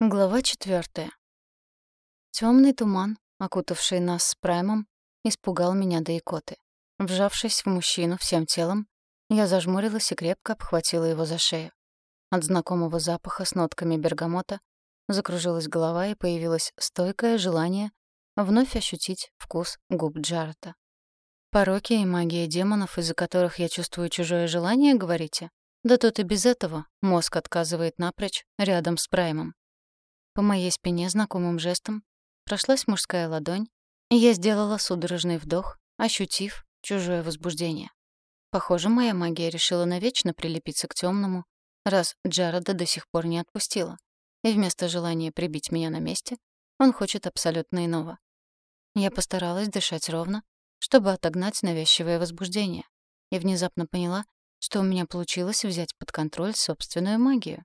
Глава четвертая. Темный туман, окутавший нас с Праймом, испугал меня до икоты. Вжавшись в мужчину всем телом, я зажмурилась и крепко обхватила его за шею. От знакомого запаха с нотками бергамота закружилась голова и появилось стойкое желание вновь ощутить вкус губ Джарета. Пороки и магия демонов, из-за которых я чувствую чужое желание, говорите? Да тут и без этого мозг отказывает напрочь рядом с Праймом. По моей спине знакомым жестом прошлась мужская ладонь, и я сделала судорожный вдох, ощутив чужое возбуждение. Похоже, моя магия решила навечно прилепиться к темному, раз Джареда до сих пор не отпустила. И вместо желания прибить меня на месте, он хочет абсолютно иного. Я постаралась дышать ровно, чтобы отогнать навязчивое возбуждение, и внезапно поняла, что у меня получилось взять под контроль собственную магию.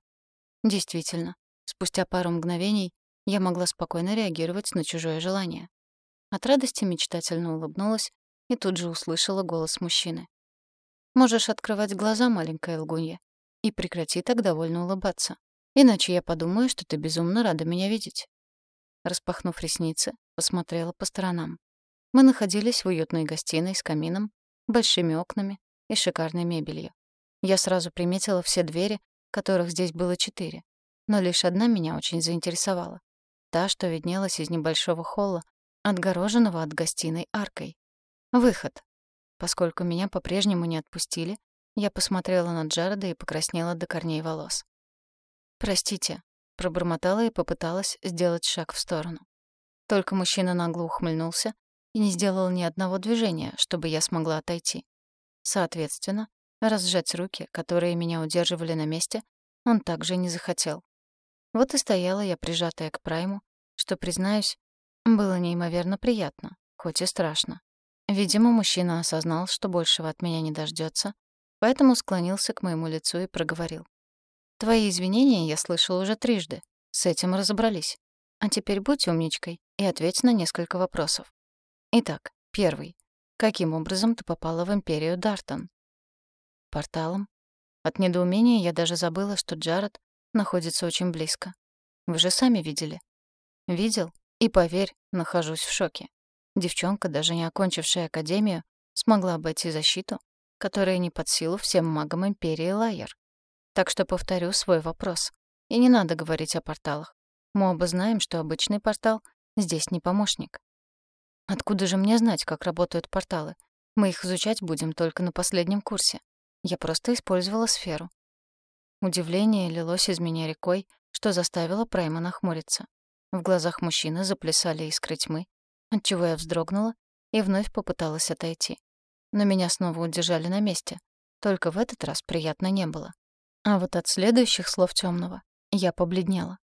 Действительно, Спустя пару мгновений я могла спокойно реагировать на чужое желание. От радости мечтательно улыбнулась и тут же услышала голос мужчины. «Можешь открывать глаза, маленькая лгунья, и прекрати так довольно улыбаться, иначе я подумаю, что ты безумно рада меня видеть». Распахнув ресницы, посмотрела по сторонам. Мы находились в уютной гостиной с камином, большими окнами и шикарной мебелью. Я сразу приметила все двери, которых здесь было четыре, но лишь одна меня очень заинтересовала. Та, что виднелась из небольшого холла, отгороженного от гостиной аркой. Выход. Поскольку меня по-прежнему не отпустили, я посмотрела на Джареда и покраснела до корней волос. «Простите», — пробормотала и попыталась сделать шаг в сторону. Только мужчина нагло ухмыльнулся и не сделал ни одного движения, чтобы я смогла отойти. Соответственно, разжать руки, которые меня удерживали на месте, он также не захотел. Вот и стояла я, прижатая к Прайму, что, признаюсь, было неимоверно приятно, хоть и страшно. Видимо, мужчина осознал, что большего от меня не дождется, поэтому склонился к моему лицу и проговорил. «Твои извинения я слышал уже трижды. С этим разобрались. А теперь будь умничкой и ответь на несколько вопросов. Итак, первый. Каким образом ты попала в Империю Дартон?» «Порталом». От недоумения я даже забыла, что Джаред находится очень близко. Вы же сами видели. Видел? И поверь, нахожусь в шоке. Девчонка, даже не окончившая академию, смогла обойти защиту, которая не под силу всем магам Империи Лайер. Так что повторю свой вопрос. И не надо говорить о порталах. Мы оба знаем, что обычный портал здесь не помощник. Откуда же мне знать, как работают порталы? Мы их изучать будем только на последнем курсе. Я просто использовала сферу, Удивление лилось из меня рекой, что заставило Прайма нахмуриться. В глазах мужчины заплясали искры тьмы, отчего я вздрогнула и вновь попыталась отойти. Но меня снова удержали на месте. Только в этот раз приятно не было. А вот от следующих слов темного я побледнела.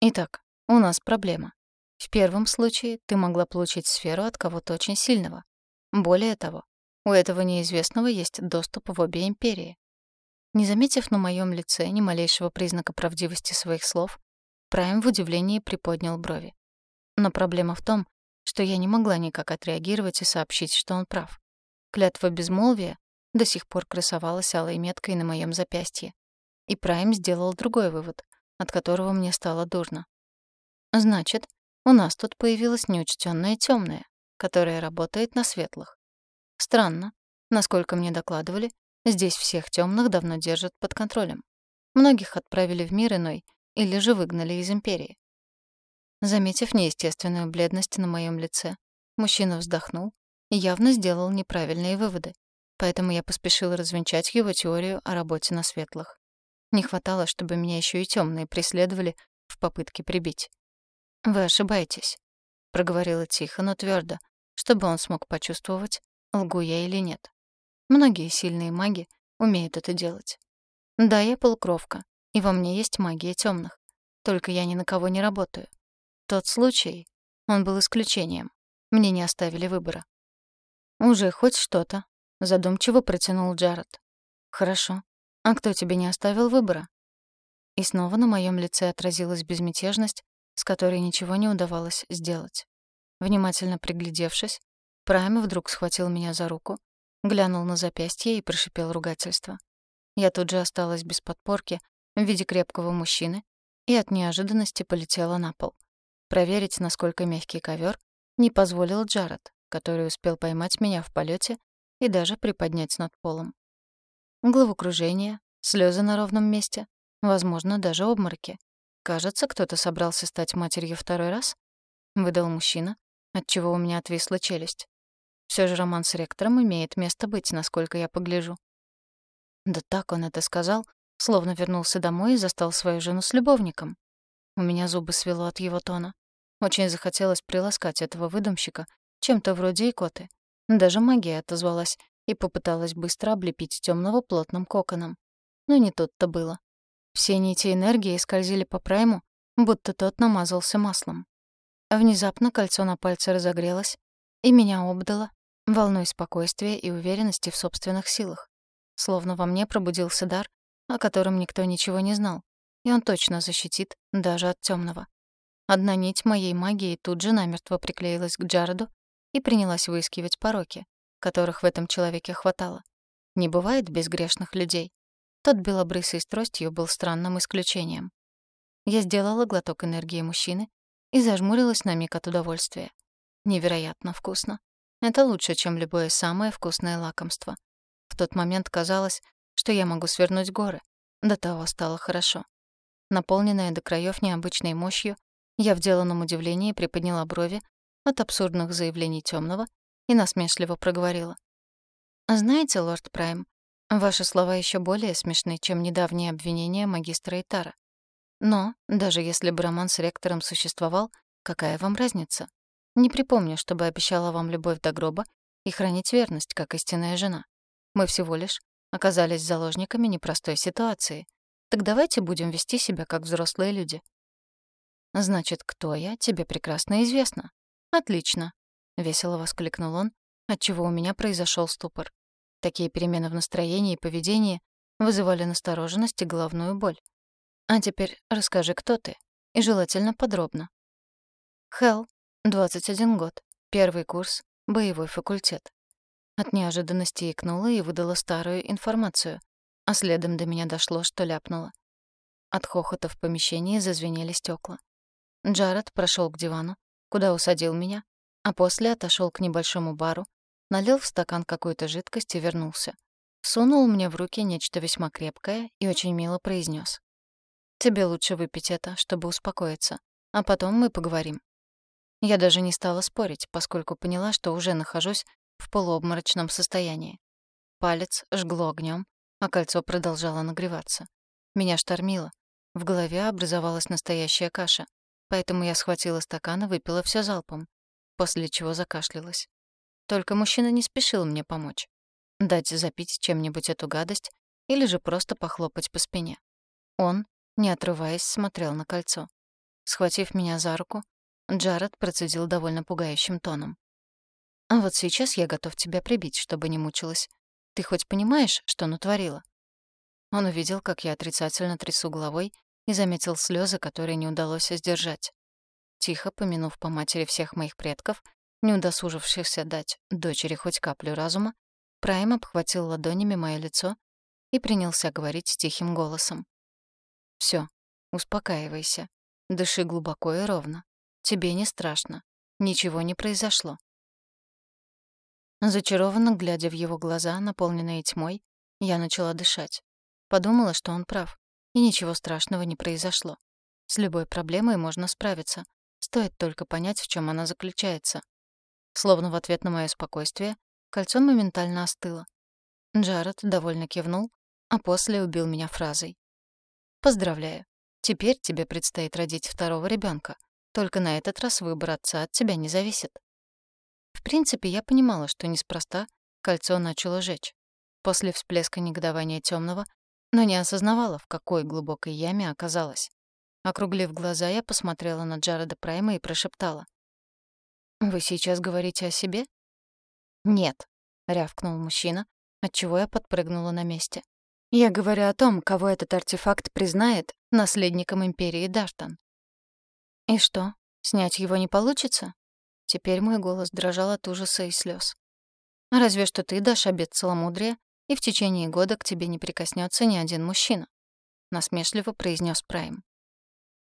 Итак, у нас проблема. В первом случае ты могла получить сферу от кого-то очень сильного. Более того, у этого неизвестного есть доступ в обе империи. Не заметив на моем лице ни малейшего признака правдивости своих слов, Прайм в удивлении приподнял брови. Но проблема в том, что я не могла никак отреагировать и сообщить, что он прав. Клятва безмолвия до сих пор красовалась алой меткой на моем запястье. И Прайм сделал другой вывод, от которого мне стало дурно. Значит, у нас тут появилась неучтённая тёмная, которая работает на светлых. Странно. Насколько мне докладывали, Здесь всех темных давно держат под контролем. Многих отправили в мир иной или же выгнали из империи. Заметив неестественную бледность на моем лице, мужчина вздохнул и явно сделал неправильные выводы, поэтому я поспешила развенчать его теорию о работе на светлых. Не хватало, чтобы меня еще и темные преследовали в попытке прибить. «Вы ошибаетесь», — проговорила тихо, но твердо, чтобы он смог почувствовать, лгу я или нет. Многие сильные маги умеют это делать. Да, я полукровка, и во мне есть магия тёмных. Только я ни на кого не работаю. Тот случай, он был исключением. Мне не оставили выбора. Уже хоть что-то, задумчиво протянул Джаред. Хорошо. А кто тебе не оставил выбора? И снова на моем лице отразилась безмятежность, с которой ничего не удавалось сделать. Внимательно приглядевшись, Прайм вдруг схватил меня за руку глянул на запястье и прошипел ругательство. Я тут же осталась без подпорки в виде крепкого мужчины, и от неожиданности полетела на пол. Проверить, насколько мягкий ковер, не позволил Джаред, который успел поймать меня в полете и даже приподнять над полом. Головокружение, слезы на ровном месте, возможно, даже обмороки. Кажется, кто-то собрался стать матерью второй раз, выдал мужчина, отчего у меня отвисла челюсть. Все же роман с ректором имеет место быть, насколько я погляжу. Да так он это сказал, словно вернулся домой и застал свою жену с любовником. У меня зубы свело от его тона. Очень захотелось приласкать этого выдумщика чем-то вроде икоты. Даже магия отозвалась и попыталась быстро облепить темного плотным коконом. Но не тут-то было. Все нити энергии скользили по прайму, будто тот намазался маслом. Внезапно кольцо на пальце разогрелось, и меня обдало волной спокойствия и уверенности в собственных силах. Словно во мне пробудился дар, о котором никто ничего не знал, и он точно защитит даже от темного. Одна нить моей магии тут же намертво приклеилась к Джареду и принялась выискивать пороки, которых в этом человеке хватало. Не бывает безгрешных людей. Тот белобрысый с тростью был странным исключением. Я сделала глоток энергии мужчины и зажмурилась на миг от удовольствия. Невероятно вкусно. Это лучше, чем любое самое вкусное лакомство. В тот момент казалось, что я могу свернуть горы. До того стало хорошо. Наполненная до краев необычной мощью, я в деланном удивлении приподняла брови от абсурдных заявлений темного и насмешливо проговорила. «Знаете, лорд Прайм, ваши слова еще более смешны, чем недавние обвинения магистра Итара. Но, даже если бы роман с ректором существовал, какая вам разница? Не припомню, чтобы обещала вам любовь до гроба и хранить верность, как истинная жена. Мы всего лишь оказались заложниками непростой ситуации. Так давайте будем вести себя как взрослые люди. Значит, кто я, тебе прекрасно известно. Отлично, весело воскликнул он, отчего у меня произошел ступор. Такие перемены в настроении и поведении вызывали настороженность и головную боль. А теперь расскажи, кто ты, и желательно подробно. Хелл, 21 год, первый курс, боевой факультет. От неожиданности икнула и выдала старую информацию, а следом до меня дошло, что ляпнула. От хохота в помещении зазвенели стекла. Джаред прошел к дивану, куда усадил меня, а после отошел к небольшому бару, налил в стакан какую-то жидкость и вернулся. Сунул мне в руки нечто весьма крепкое и очень мило произнес: «Тебе лучше выпить это, чтобы успокоиться, а потом мы поговорим». Я даже не стала спорить, поскольку поняла, что уже нахожусь в полуобморочном состоянии. Палец жгло огнем, а кольцо продолжало нагреваться. Меня штормило. В голове образовалась настоящая каша поэтому я схватила стакан и выпила все залпом, после чего закашлялась. Только мужчина не спешил мне помочь. Дать запить чем-нибудь эту гадость или же просто похлопать по спине. Он, не отрываясь, смотрел на кольцо. Схватив меня за руку, Джаред процедил довольно пугающим тоном. «А вот сейчас я готов тебя прибить, чтобы не мучилась. Ты хоть понимаешь, что натворила?» Он увидел, как я отрицательно трясу головой и заметил слезы, которые не удалось сдержать. Тихо помянув по матери всех моих предков, не удосужившихся дать дочери хоть каплю разума, Прайм обхватил ладонями мое лицо и принялся говорить тихим голосом. «Всё, успокаивайся. Дыши глубоко и ровно. Тебе не страшно. Ничего не произошло». Зачарованно глядя в его глаза, наполненные тьмой, я начала дышать. Подумала, что он прав. И ничего страшного не произошло. С любой проблемой можно справиться. Стоит только понять, в чем она заключается. Словно в ответ на мое спокойствие, кольцо моментально остыло. Джаред довольно кивнул, а после убил меня фразой. «Поздравляю. Теперь тебе предстоит родить второго ребенка. Только на этот раз выбор отца от тебя не зависит». В принципе, я понимала, что неспроста кольцо начало жечь. После всплеска негодования темного но не осознавала, в какой глубокой яме оказалась. Округлив глаза, я посмотрела на Джареда Прайма и прошептала. «Вы сейчас говорите о себе?» «Нет», — рявкнул мужчина, отчего я подпрыгнула на месте. «Я говорю о том, кого этот артефакт признает наследником Империи Даштан». «И что, снять его не получится?» Теперь мой голос дрожал от ужаса и слез. «Разве что ты дашь обет целомудрия и в течение года к тебе не прикоснется ни один мужчина», — насмешливо произнес Прайм.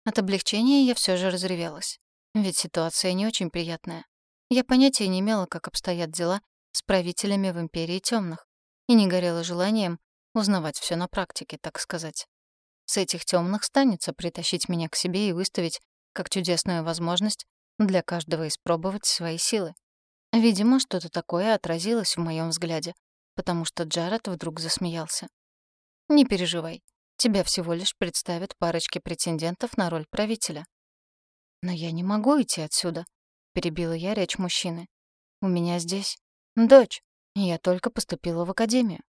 От облегчения я все же разревелась. Ведь ситуация не очень приятная. Я понятия не имела, как обстоят дела с правителями в Империи Темных, и не горела желанием узнавать все на практике, так сказать. С этих темных станется притащить меня к себе и выставить как чудесную возможность для каждого испробовать свои силы. Видимо, что-то такое отразилось в моем взгляде, потому что Джаред вдруг засмеялся. «Не переживай, тебя всего лишь представят парочки претендентов на роль правителя». «Но я не могу идти отсюда», — перебила я речь мужчины. «У меня здесь дочь, и я только поступила в академию».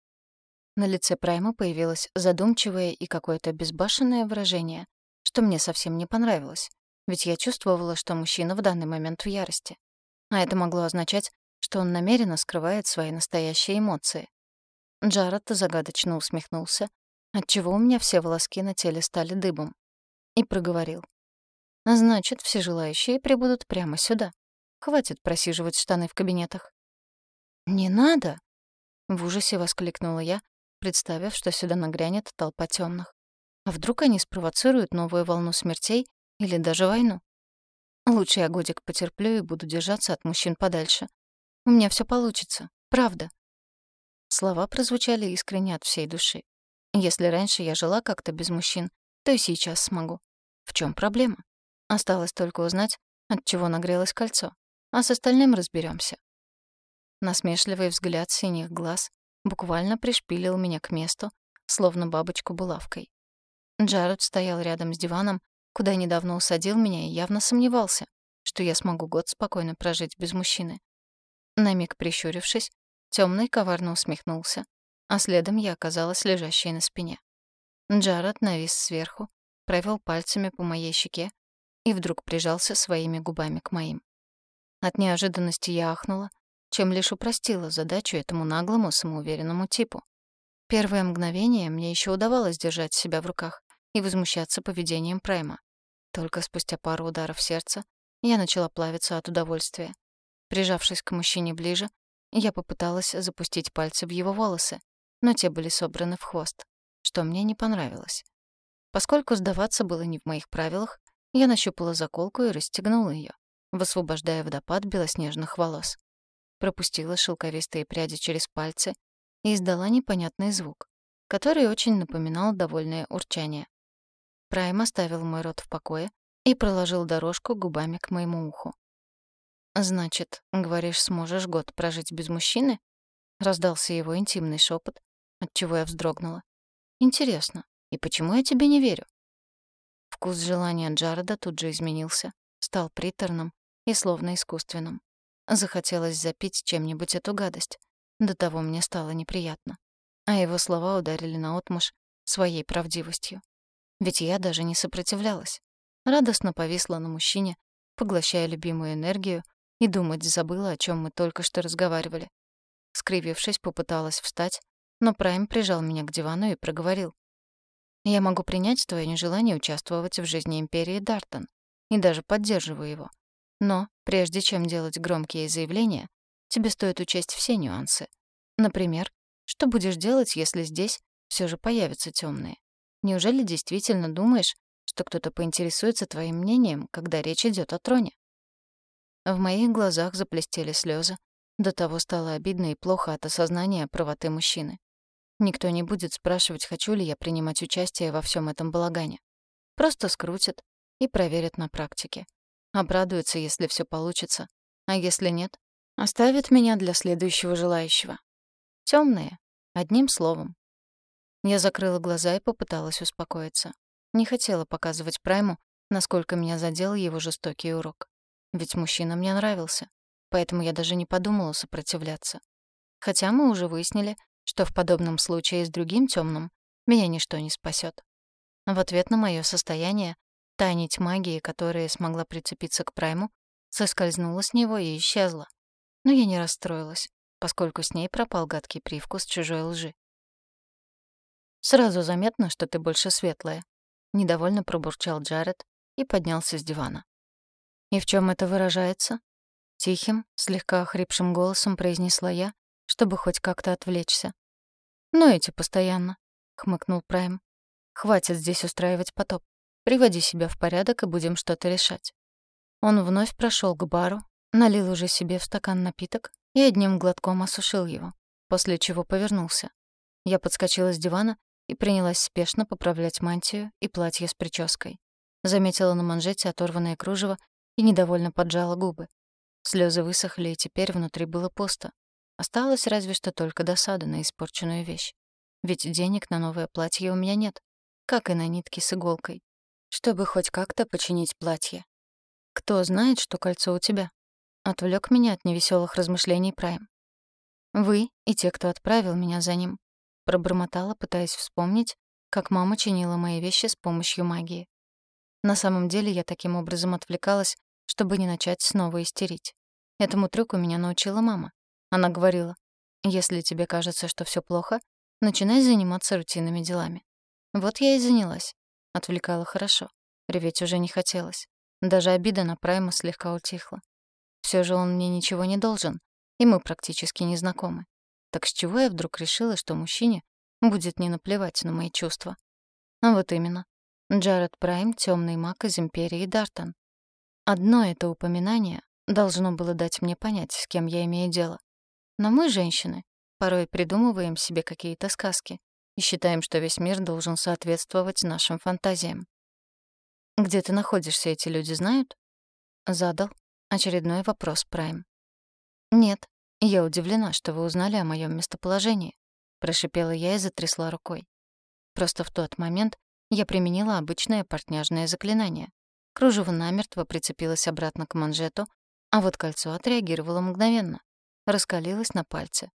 На лице Прайма появилось задумчивое и какое-то безбашенное выражение, что мне совсем не понравилось, ведь я чувствовала, что мужчина в данный момент в ярости. А это могло означать, что он намеренно скрывает свои настоящие эмоции. Джаред загадочно усмехнулся, отчего у меня все волоски на теле стали дыбом, и проговорил. «Значит, все желающие прибудут прямо сюда. Хватит просиживать штаны в кабинетах». «Не надо!» — в ужасе воскликнула я, представив, что сюда нагрянет толпа тёмных. А вдруг они спровоцируют новую волну смертей или даже войну? Лучше я годик потерплю и буду держаться от мужчин подальше. У меня всё получится, правда. Слова прозвучали искренне от всей души. Если раньше я жила как-то без мужчин, то и сейчас смогу. В чём проблема? Осталось только узнать, от чего нагрелось кольцо, а с остальным разберёмся. Насмешливый взгляд синих глаз буквально пришпилил меня к месту, словно бабочку булавкой. Джаред стоял рядом с диваном, куда недавно усадил меня и явно сомневался, что я смогу год спокойно прожить без мужчины. На миг прищурившись, темный коварно усмехнулся, а следом я оказалась лежащей на спине. Джаред навис сверху, провел пальцами по моей щеке и вдруг прижался своими губами к моим. От неожиданности я ахнула, чем лишь упростила задачу этому наглому, самоуверенному типу. Первое мгновение мне еще удавалось держать себя в руках и возмущаться поведением Прайма. Только спустя пару ударов сердца я начала плавиться от удовольствия. Прижавшись к мужчине ближе, я попыталась запустить пальцы в его волосы, но те были собраны в хвост, что мне не понравилось. Поскольку сдаваться было не в моих правилах, я нащупала заколку и расстегнула ее, высвобождая водопад белоснежных волос пропустила шелковистые пряди через пальцы и издала непонятный звук, который очень напоминал довольное урчание. Прайм оставил мой рот в покое и проложил дорожку губами к моему уху. «Значит, говоришь, сможешь год прожить без мужчины?» Раздался его интимный шепот, отчего я вздрогнула. «Интересно, и почему я тебе не верю?» Вкус желания Джареда тут же изменился, стал приторным и словно искусственным. Захотелось запить чем-нибудь эту гадость. До того мне стало неприятно. А его слова ударили наотмашь своей правдивостью. Ведь я даже не сопротивлялась. Радостно повисла на мужчине, поглощая любимую энергию, и думать забыла, о чем мы только что разговаривали. Скривившись, попыталась встать, но Прайм прижал меня к дивану и проговорил. «Я могу принять твое нежелание участвовать в жизни Империи Дартон, и даже поддерживаю его. Но прежде чем делать громкие заявления, тебе стоит учесть все нюансы. Например, что будешь делать, если здесь все же появятся темные? Неужели действительно думаешь, что кто-то поинтересуется твоим мнением, когда речь идет о троне? В моих глазах заплестели слезы. До того стало обидно и плохо от осознания правоты мужчины. Никто не будет спрашивать, хочу ли я принимать участие во всем этом балагане. Просто скрутят и проверят на практике. Обрадуется, если все получится. А если нет, оставит меня для следующего желающего. Темные, одним словом. Я закрыла глаза и попыталась успокоиться. Не хотела показывать Прайму, насколько меня задел его жестокий урок. Ведь мужчина мне нравился, поэтому я даже не подумала сопротивляться. Хотя мы уже выяснили, что в подобном случае с другим темным меня ничто не спасет. В ответ на мое состояние Та нить магии, которая смогла прицепиться к Прайму, соскользнула с него и исчезла. Но я не расстроилась, поскольку с ней пропал гадкий привкус чужой лжи. «Сразу заметно, что ты больше светлая», — недовольно пробурчал Джаред и поднялся с дивана. «И в чем это выражается?» Тихим, слегка охрипшим голосом произнесла я, чтобы хоть как-то отвлечься. «Ну эти постоянно», — хмыкнул Прайм. «Хватит здесь устраивать потоп. Приводи себя в порядок, и будем что-то решать». Он вновь прошел к бару, налил уже себе в стакан напиток и одним глотком осушил его, после чего повернулся. Я подскочила с дивана и принялась спешно поправлять мантию и платье с прической. Заметила на манжете оторванное кружево и недовольно поджала губы. Слезы высохли, и теперь внутри было пусто. Осталось разве что только досада на испорченную вещь. Ведь денег на новое платье у меня нет, как и на нитки с иголкой, чтобы хоть как-то починить платье. «Кто знает, что кольцо у тебя?» Отвлек меня от невеселых размышлений Прайм. «Вы и те, кто отправил меня за ним», — пробормотала, пытаясь вспомнить, как мама чинила мои вещи с помощью магии. На самом деле я таким образом отвлекалась, чтобы не начать снова истерить. Этому трюку меня научила мама. Она говорила, «Если тебе кажется, что все плохо, начинай заниматься рутинными делами». Вот я и занялась. Отвлекала хорошо. Реветь уже не хотелось. Даже обида на Прайма слегка утихла. Все же он мне ничего не должен, и мы практически не знакомы. Так с чего я вдруг решила, что мужчине будет не наплевать на мои чувства? А вот именно. Джаред Прайм — темный маг из Империи Дартон. Одно это упоминание должно было дать мне понять, с кем я имею дело. Но мы, женщины, порой придумываем себе какие-то сказки и считаем, что весь мир должен соответствовать нашим фантазиям. «Где ты находишься, эти люди знают?» Задал очередной вопрос Прайм. «Нет, я удивлена, что вы узнали о моем местоположении», прошипела я и затрясла рукой. Просто в тот момент я применила обычное портняжное заклинание. Кружево намертво прицепилось обратно к манжету, а вот кольцо отреагировало мгновенно. Раскалилось на пальце.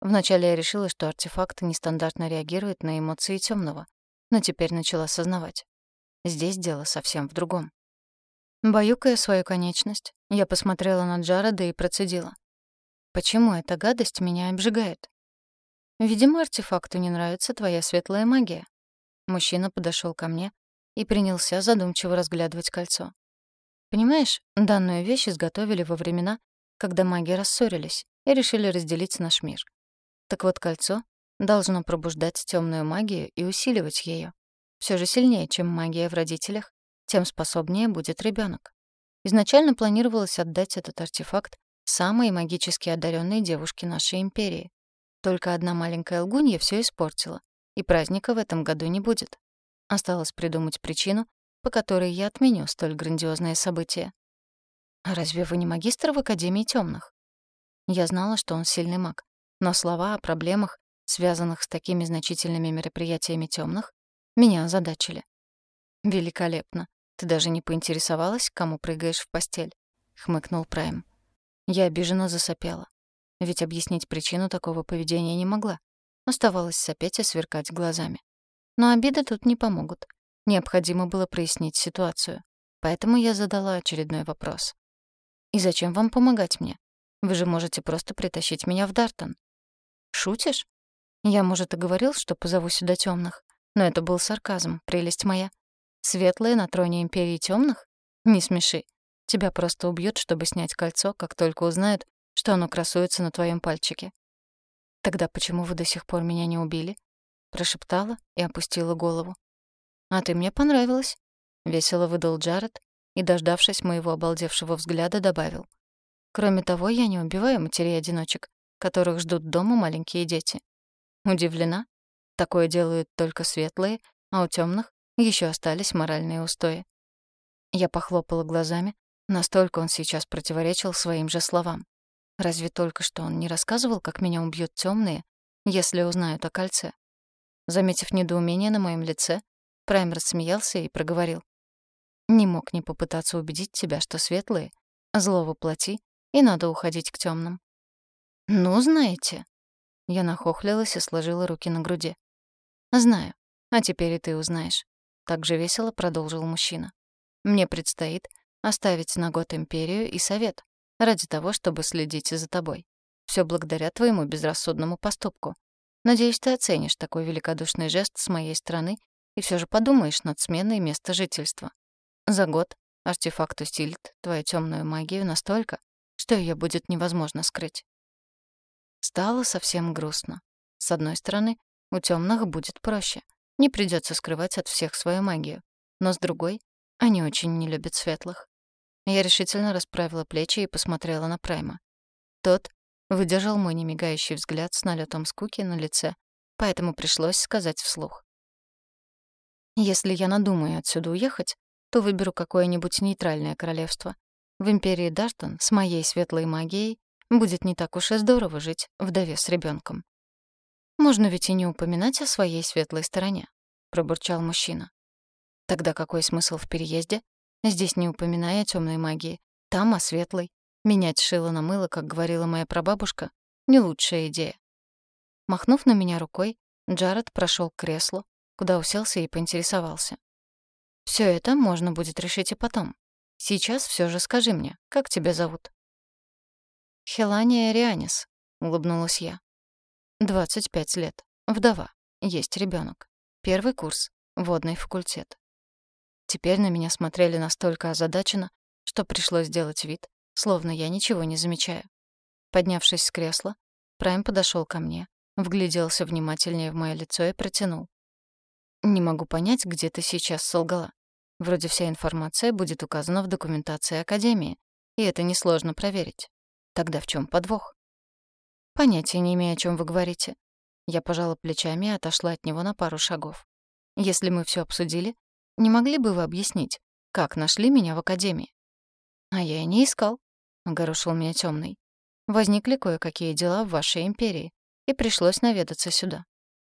Вначале я решила, что артефакт нестандартно реагирует на эмоции тёмного, но теперь начала осознавать. Здесь дело совсем в другом. Баюкая свою конечность, я посмотрела на Джареда и процедила. «Почему эта гадость меня обжигает?» «Видимо, артефакту не нравится твоя светлая магия». Мужчина подошел ко мне и принялся задумчиво разглядывать кольцо. «Понимаешь, данную вещь изготовили во времена, когда маги рассорились и решили разделить наш мир. Так вот, кольцо должно пробуждать темную магию и усиливать ее все же сильнее, чем магия в родителях, тем способнее будет ребенок. Изначально планировалось отдать этот артефакт самой магически одаренной девушке нашей империи. Только одна маленькая лгунья все испортила, и праздника в этом году не будет. Осталось придумать причину, по которой я отменю столь грандиозное событие. «А разве вы не магистр в Академии Темных? Я знала, что он сильный маг, но слова о проблемах, связанных с такими значительными мероприятиями темных, меня озадачили. «Великолепно. Ты даже не поинтересовалась, кому прыгаешь в постель?» — хмыкнул Прайм. Я обиженно засопела. Ведь объяснить причину такого поведения не могла. Оставалось сопеть и сверкать глазами. Но обиды тут не помогут. Необходимо было прояснить ситуацию. Поэтому я задала очередной вопрос. «И зачем вам помогать мне? Вы же можете просто притащить меня в Дартон». «Шутишь? Я, может, и говорил, что позову сюда тёмных, но это был сарказм, прелесть моя. Светлые на троне Империи Тёмных? Не смеши. Тебя просто убьют, чтобы снять кольцо, как только узнают, что оно красуется на твоем пальчике. Тогда почему вы до сих пор меня не убили? Прошептала и опустила голову. А ты мне понравилась. Весело выдал Джаред и, дождавшись моего обалдевшего взгляда, добавил. Кроме того, я не убиваю матерей-одиночек, которых ждут дома маленькие дети. Удивлена? Такое делают только светлые, а у темных еще остались моральные устои. Я похлопала глазами, настолько он сейчас противоречил своим же словам. Разве только что он не рассказывал, как меня убьют темные, если узнают о кольце? Заметив недоумение на моем лице, Прайм рассмеялся и проговорил. «Не мог не попытаться убедить тебя, что светлые — зло воплоти, и надо уходить к темным. «Ну, знаете...» Я нахохлилась и сложила руки на груди. «Знаю. А теперь и ты узнаешь». Так же весело продолжил мужчина. «Мне предстоит оставить на год империю и совет, ради того, чтобы следить за тобой. Все благодаря твоему безрассудному поступку. Надеюсь, ты оценишь такой великодушный жест с моей стороны и все же подумаешь над сменой места жительства. За год артефакт усилит твою темную магию настолько, что ее будет невозможно скрыть. Стало совсем грустно. С одной стороны, у темных будет проще. Не придется скрывать от всех свою магию. но с другой — они очень не любят светлых. Я решительно расправила плечи и посмотрела на Прайма. Тот выдержал мой немигающий взгляд с налетом скуки на лице, поэтому пришлось сказать вслух. «Если я надумаю отсюда уехать, то выберу какое-нибудь нейтральное королевство. В империи Дартон с моей светлой магией будет не так уж и здорово жить вдове с ребенком. «Можно ведь и не упоминать о своей светлой стороне», — пробурчал мужчина. «Тогда какой смысл в переезде? Здесь не упоминая о тёмной магии, там о светлой. Менять шило на мыло, как говорила моя прабабушка, не лучшая идея». Махнув на меня рукой, Джаред прошёл к креслу, куда уселся и поинтересовался. «Всё это можно будет решить и потом. Сейчас всё же скажи мне, как тебя зовут?» «Хелания Рианис», — улыбнулась я. «Двадцать пять лет. Вдова. Есть ребёнок. Первый курс. Водный факультет». Теперь на меня смотрели настолько озадаченно, что пришлось сделать вид, словно я ничего не замечаю. Поднявшись с кресла, Прайм подошёл ко мне, вгляделся внимательнее в моё лицо и протянул. «Не могу понять, где ты сейчас солгала. Вроде вся информация будет указана в документации Академии, и это несложно проверить. Тогда в чем подвох? Понятия не имею, о чем вы говорите. Я пожала плечами и отошла от него на пару шагов. Если мы все обсудили, не могли бы вы объяснить, как нашли меня в академии? А я и не искал, огорошил меня темный. Возникли кое-какие дела в вашей империи, и пришлось наведаться сюда.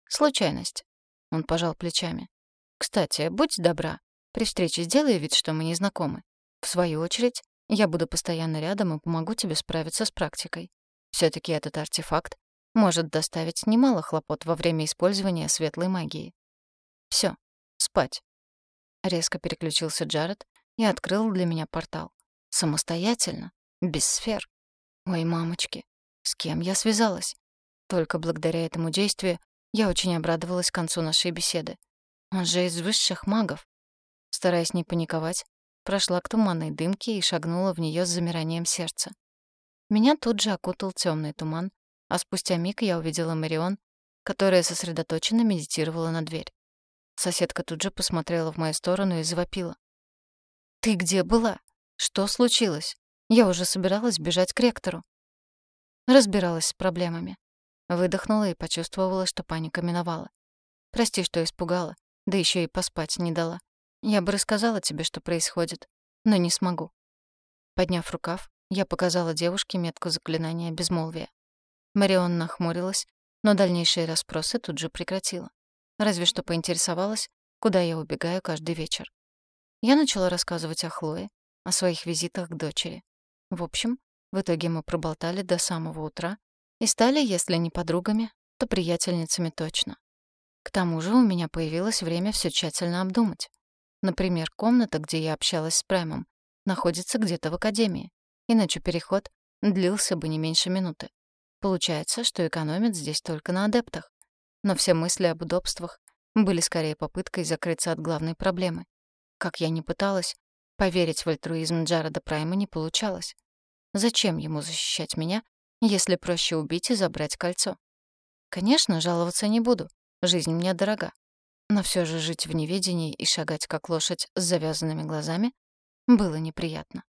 Случайность. Он пожал плечами. Кстати, будь добра, при встрече сделай вид, что мы не знакомы. В свою очередь, я буду постоянно рядом и помогу тебе справиться с практикой. все таки этот артефакт может доставить немало хлопот во время использования светлой магии. Все, спать. Резко переключился Джаред и открыл для меня портал. Самостоятельно, без сфер. Ой, мамочки, с кем я связалась? Только благодаря этому действию я очень обрадовалась концу нашей беседы. Он же из высших магов. Стараясь не паниковать, прошла к туманной дымке и шагнула в нее с замиранием сердца. Меня тут же окутал темный туман, а спустя миг я увидела Марион, которая сосредоточенно медитировала на дверь. Соседка тут же посмотрела в мою сторону и завопила. «Ты где была? Что случилось? Я уже собиралась бежать к ректору». Разбиралась с проблемами. Выдохнула и почувствовала, что паника миновала. Прости, что испугала, да еще и поспать не дала. Я бы рассказала тебе, что происходит, но не смогу. Подняв рукав, я показала девушке метку заклинания безмолвия. Марион нахмурилась, но дальнейшие расспросы тут же прекратила. Разве что поинтересовалась, куда я убегаю каждый вечер. Я начала рассказывать о Хлое, о своих визитах к дочери. В общем, в итоге мы проболтали до самого утра и стали, если не подругами, то приятельницами точно. К тому же у меня появилось время все тщательно обдумать. Например, комната, где я общалась с Праймом, находится где-то в академии, иначе переход длился бы не меньше минуты. Получается, что экономят здесь только на адептах. Но все мысли об удобствах были скорее попыткой закрыться от главной проблемы. Как я ни пыталась, поверить в альтруизм Джареда Прайма не получалось. Зачем ему защищать меня, если проще убить и забрать кольцо? Конечно, жаловаться не буду. Жизнь мне дорога. Но все же жить в неведении и шагать как лошадь с завязанными глазами было неприятно.